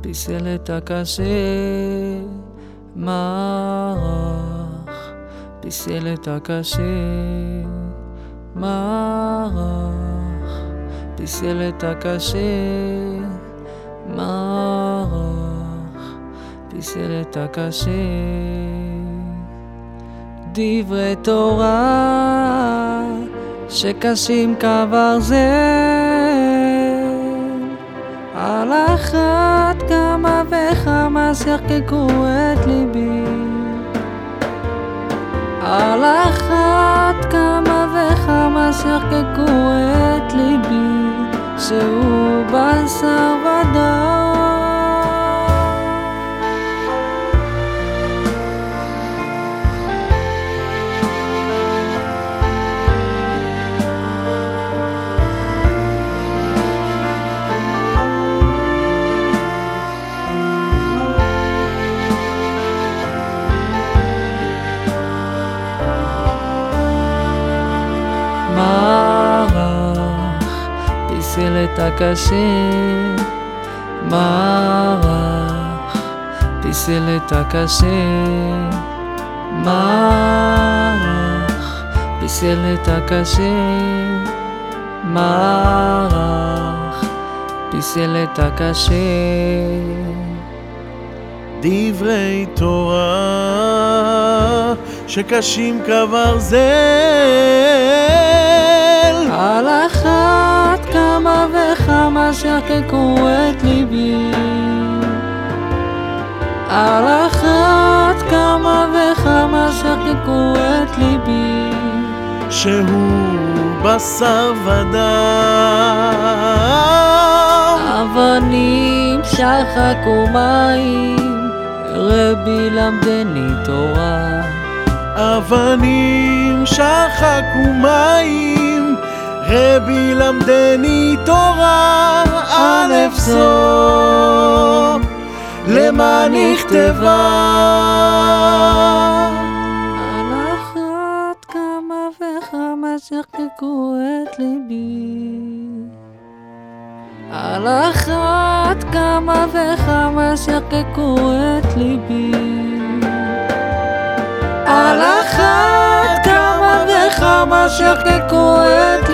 פיסל את הקשה, מרח, פיסל את הקשה, מרח, פיסל את הקשה, מרח, פיסל את הקשה. דברי תורה שקשים כברזל, וכמה שיחקקו את ליבי. על אחת כמה וכמה שיחקקו את ליבי, שהוא בשר פיסל את הקשה, מרח, פיסל את הקשה, מרח, פיסל את הקשה, מרח, פיסל את הקשה. דברי תורה שקשים כברזל. כמה וכמה שחקקו את ליבי. על אחת כמה וכמה שחקקו את ליבי. שהוא בשר ודם. אבנים שחקו מים רבי למדני תורה. אבנים שחקו מים רבי למדני תורה א' זו למה נכתבה? על אחת כמה וכמה שחקקו את ליבי. על אחת כמה וכמה שחקקו את ליבי. על אחת כמה וכמה שחקקו את ליבי